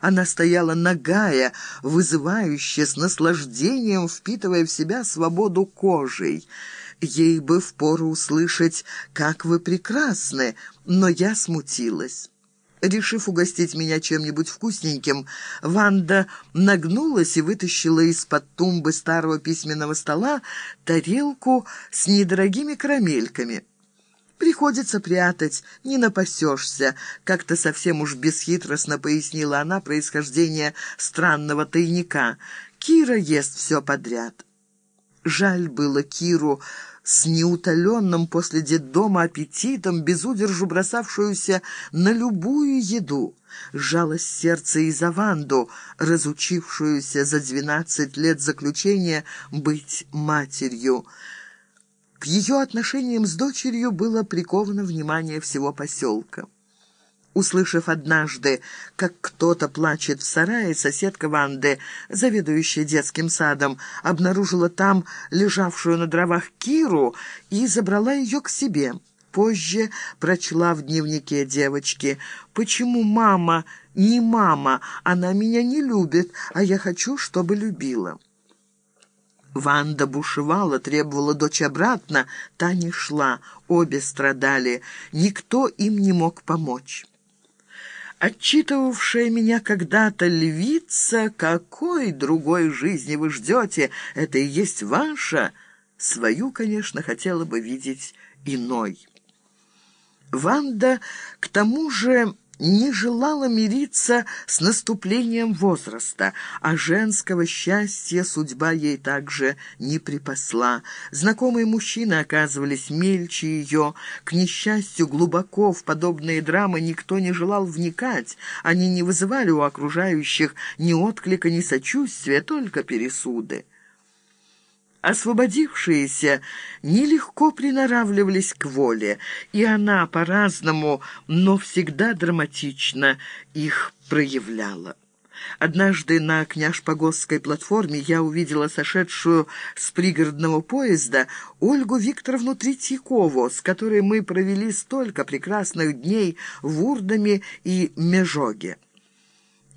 Она стояла нагая, вызывающе, с наслаждением впитывая в себя свободу кожей. Ей бы впору услышать «Как вы прекрасны!», но я смутилась. Решив угостить меня чем-нибудь вкусненьким, Ванда нагнулась и вытащила из-под тумбы старого письменного стола тарелку с недорогими карамельками. «Приходится прятать, не напасешься», — как-то совсем уж бесхитростно пояснила она происхождение странного тайника. «Кира ест все подряд». Жаль было Киру, с неутоленным после детдома аппетитом, безудержу бросавшуюся на любую еду. Жалость сердца и за Ванду, разучившуюся за двенадцать лет заключения быть матерью. К ее отношениям с дочерью было приковано внимание всего поселка. Услышав однажды, как кто-то плачет в сарае, соседка Ванды, заведующая детским садом, обнаружила там лежавшую на дровах Киру и забрала ее к себе. Позже прочла в дневнике девочки, «Почему мама не мама? Она меня не любит, а я хочу, чтобы любила». Ванда бушевала, требовала дочь обратно, та не шла, обе страдали, никто им не мог помочь. Отчитывавшая меня когда-то львица, какой другой жизни вы ждете, это и есть ваша, свою, конечно, хотела бы видеть иной. Ванда, к тому же не желала мириться с наступлением возраста, а женского счастья судьба ей также не припасла. Знакомые мужчины оказывались мельче ее. К несчастью, глубоко в подобные драмы никто не желал вникать. Они не вызывали у окружающих ни отклика, ни сочувствия, только пересуды. Освободившиеся нелегко приноравливались к воле, и она по-разному, но всегда драматично их проявляла. Однажды на Княж-Погосской платформе я увидела сошедшую с пригородного поезда Ольгу Викторовну Третьякову, с которой мы провели столько прекрасных дней в Урдаме и Межоге.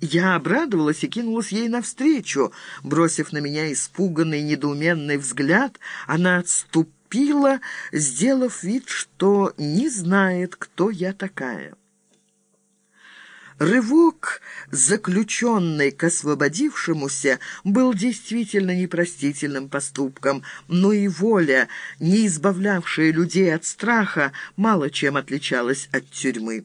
Я обрадовалась и кинулась ей навстречу. Бросив на меня испуганный, недоуменный взгляд, она отступила, сделав вид, что не знает, кто я такая. Рывок, заключенный к освободившемуся, был действительно непростительным поступком, но и воля, не избавлявшая людей от страха, мало чем отличалась от тюрьмы.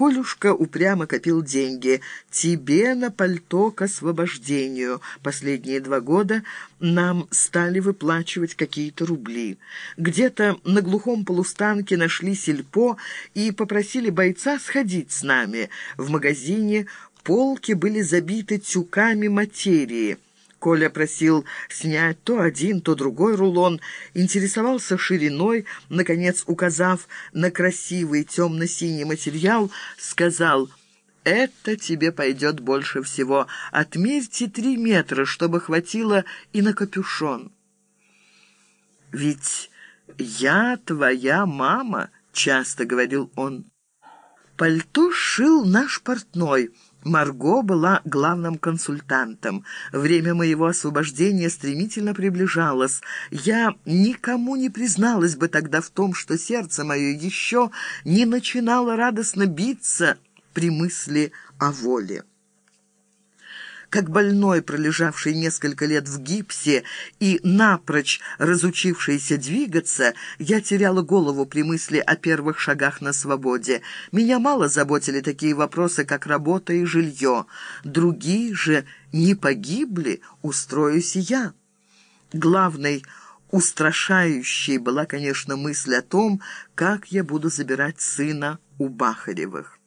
Колюшка упрямо копил деньги. «Тебе на пальто к освобождению». Последние два года нам стали выплачивать какие-то рубли. Где-то на глухом полустанке нашли сельпо и попросили бойца сходить с нами. В магазине полки были забиты тюками материи. Коля просил снять то один, то другой рулон, интересовался шириной, наконец, указав на красивый темно-синий материал, сказал «Это тебе пойдет больше всего. Отмерьте три метра, чтобы хватило и на капюшон». «Ведь я твоя мама», — часто говорил он. Пальто шил наш портной — Марго была главным консультантом. Время моего освобождения стремительно приближалось. Я никому не призналась бы тогда в том, что сердце мое еще не начинало радостно биться при мысли о воле как больной, пролежавший несколько лет в гипсе и напрочь разучившийся двигаться, я теряла голову при мысли о первых шагах на свободе. Меня мало заботили такие вопросы, как работа и жилье. Другие же не погибли, устроюсь я. Главной устрашающей была, конечно, мысль о том, как я буду забирать сына у Бахаревых.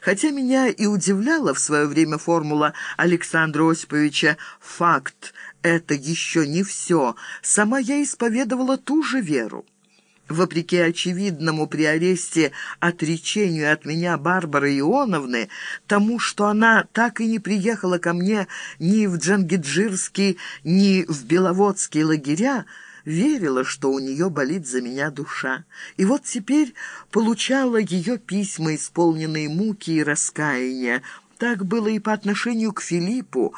Хотя меня и удивляла в свое время формула Александра Осиповича «факт — это еще не все», сама я исповедовала ту же веру. Вопреки очевидному при аресте отречению от меня Барбары Ионовны, тому, что она так и не приехала ко мне ни в Джангиджирский, ни в Беловодские лагеря, верила, что у нее болит за меня душа. И вот теперь получала ее письма, исполненные муки и раскаяния. Так было и по отношению к Филиппу,